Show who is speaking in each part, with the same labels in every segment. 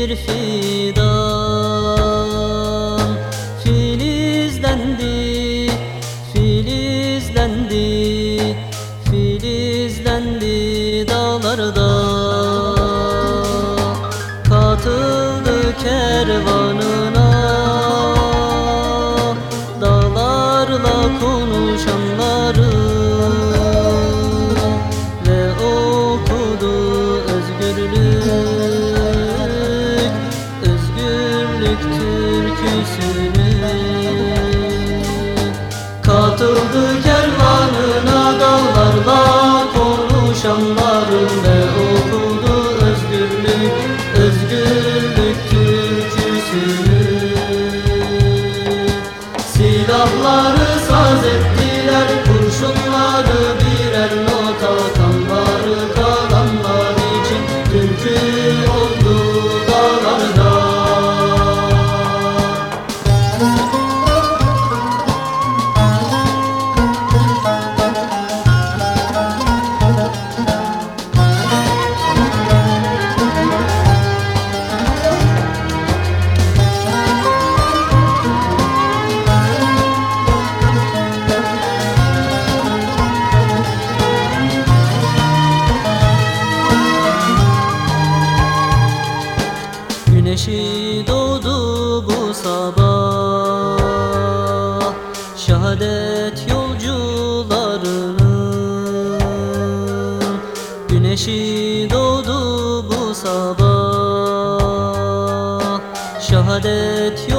Speaker 1: bir fidan Filizlendi, filizlendi, filizlendi dağlarda. Katıldı kervanına Silahları saz ettiler, Güneşi doğdu bu sabah. Şehadet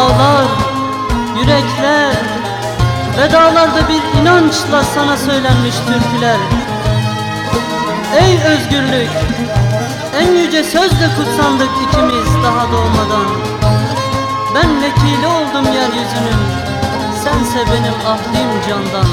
Speaker 1: Dağlar, yürekler ve dağlarda bir inançla sana söylenmiş türküler. Ey özgürlük, en yüce sözle kutsandık ikimiz daha doğmadan. Ben vekili oldum yeryüzünün, sense benim ahdim candan